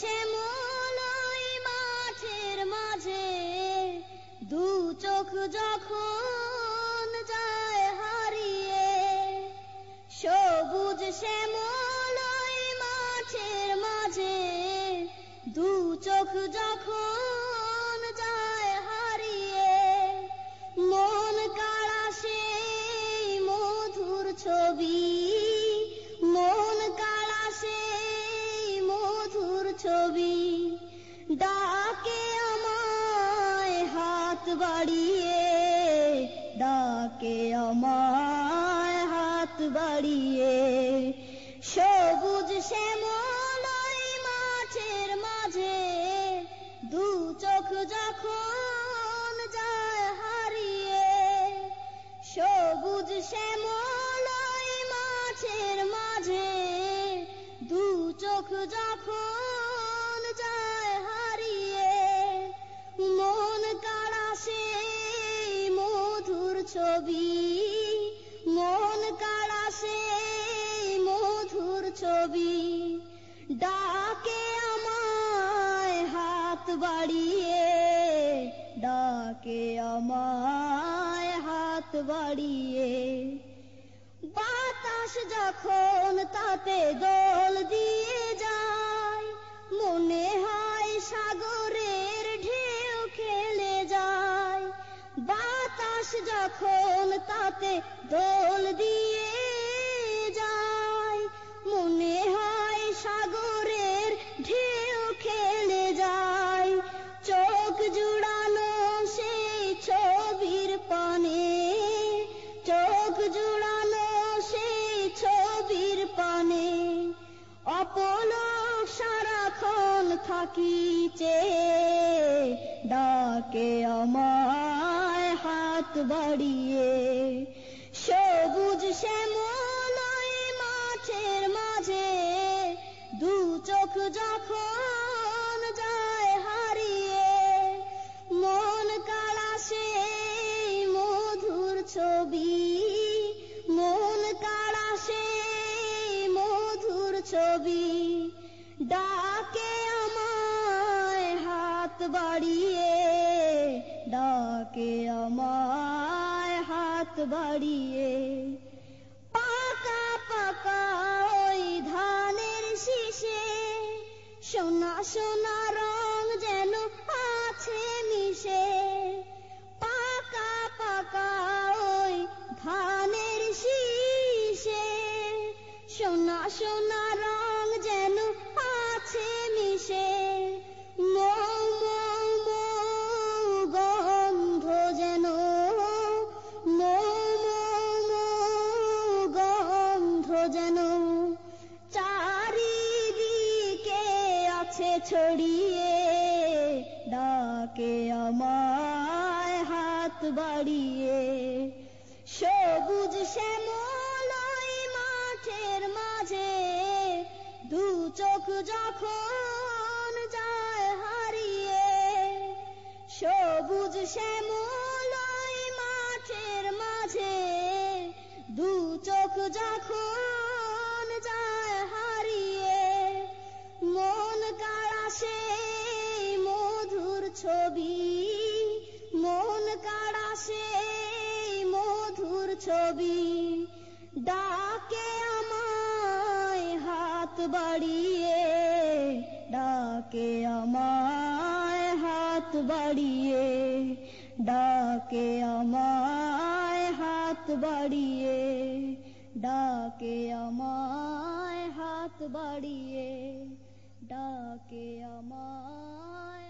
শ্যামল ওই মাঠের মাঝে, দু চোখ যখন যায় হারিয়ে, সবুজ শ্যামল মাঠের মাঝে, দু চোখ যখন ছবি ডাকে আমায় হাত বাড়িয়ে, ডাকে আমায় হাত বাড়িয়ে। সবুজ শ্যামল মাঠের মাঝে, দু চোখ যখন যায় হারিয়ে। সবুজ শ্যামল মাঠের মাঝে, দু চোখ যখন ছবি, মন কাড়া মধুর ছবি। ডাকে আমায় হাত বাড়িয়ে, ডাকে আমায় হাত বাড়িয়ে। বাতাস যখন তাতে দোল বাতাস যখন তাতে দোল দিয়ে যায়, মনে হয় সাগরের ঢেউ খেলে যায়। চোখ জুড়ানো সেই ছবির পানে, চোখ জুড়ানো সেই ছবির পানে। অপলক সারাক্ষণ থাকিছে, ডাকে আমায় হাত বাড়িয়ে, সবুজ শ্যামল ওই মাঠের মাঝে, দু চোখ যখন যায় হারিয়ে, মন কাড়া সেই মধুর ছবি, মন কাড়া সেই মধুর ছবি, ডাকে আমায় হাত বাড়িয়ে। ডাকে আমায় হাত বাড়িয়ে, পাকা পাকা ওই ধানের শীষে, সোনা সোনা রং যেন আছে মিশে, পাকা পাকা ওই ধানের শীষে, সোনা সোনা ছড়িয়ে, ডাকে আমায় হাত বাড়িয়ে। সবুজ শ্যামল মাঠের মাঝে, দু চোখ যখন যায় হারিয়ে। সবুজ শ্যামল মাঠের মাঝে, দু চোখ যখন ছবি, মন কাড়া সেই মধুর ছবি। ডাকে আমায় হাত বাড়িয়ে, ডাকে আমায় হাত বাড়িয়ে, ডাকে আমায় হাত বাড়িয়ে, ডাকে আমায় হাত বাড়িয়ে, ডাকে আমায়